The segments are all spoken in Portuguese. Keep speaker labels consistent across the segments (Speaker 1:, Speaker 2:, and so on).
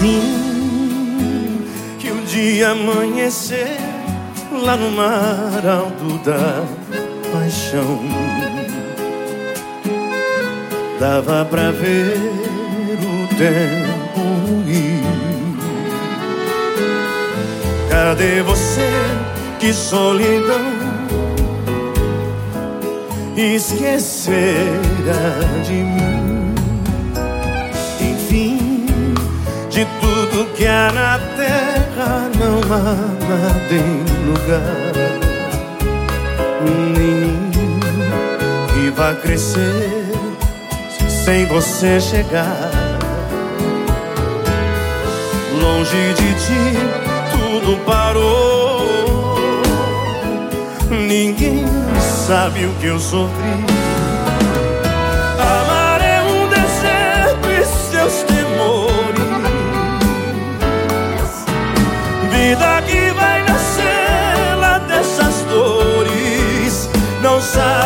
Speaker 1: assim que o dia amanhecer lá no mar alto da paixão. Dava pra ver o tempo ir. Cadê você? Que solidão esquecerá de mim. Terra, não há nada em lugar. Nem que vá crescer sem você chegar. Longe de ti, tudo parou. Ninguém sabe o que eu sofri. Amar é um deserto e seus temores. vida que vai nascer lá dessas dores não sabe.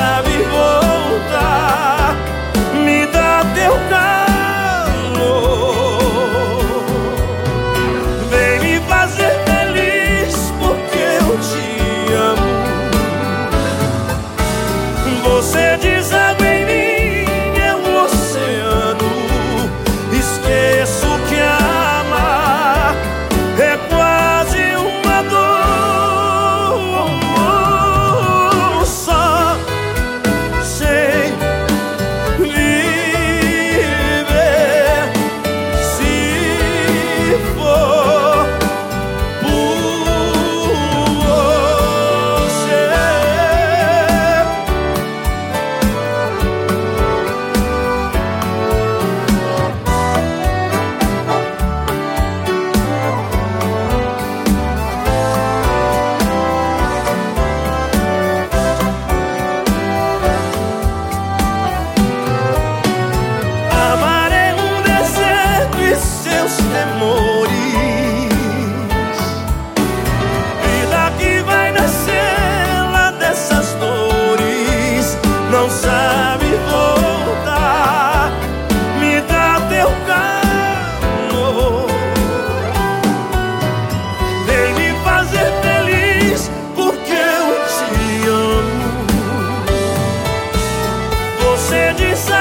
Speaker 1: você disse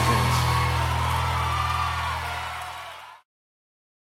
Speaker 1: everything.